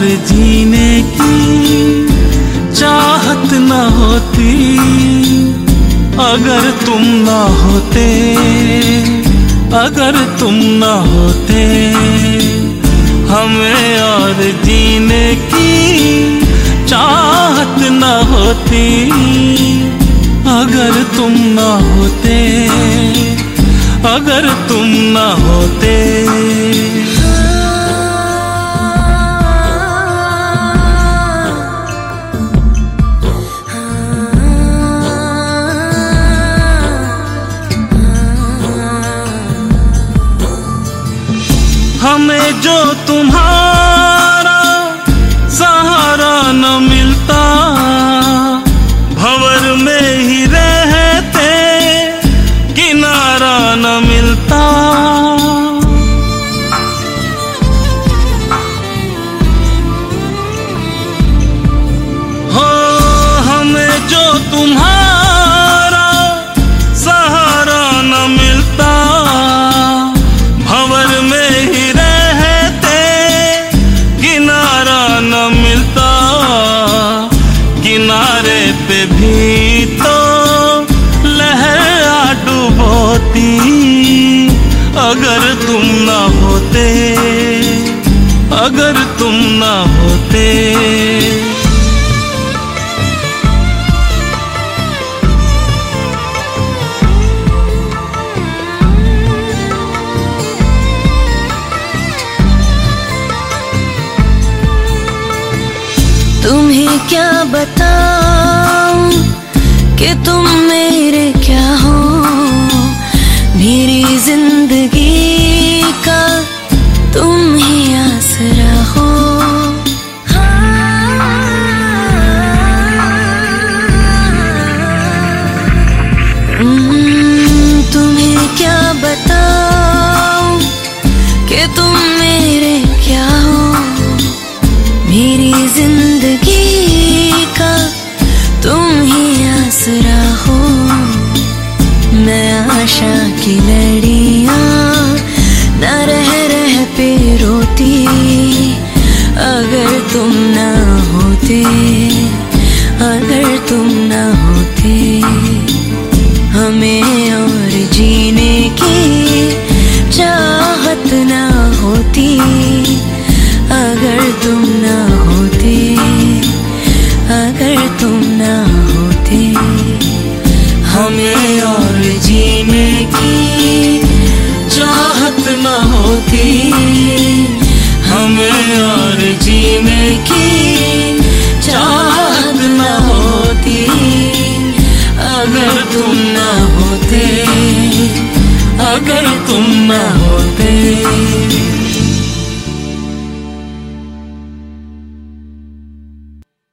जीने की चाहत न होती, अगर तुम न होते, अगर तुम न होते, हमें और जीने की चाहत न होती, अगर तुम न होते, अगर तुम न होते। हमें जो तुम्हारा सहारा न मिलता। भवर में ही रहते, किनारा न मिलता। हो हमें जो तुम्हारा डुबोती अगर तुम ना होते, अगर तुम ना होते। तुम्हें क्या बताऊँ कि तुम मेरे आशा की लड़िया न रह रह पे रोती। अगर तुम ना होते, अगर तुम ना होते, हमें और जीने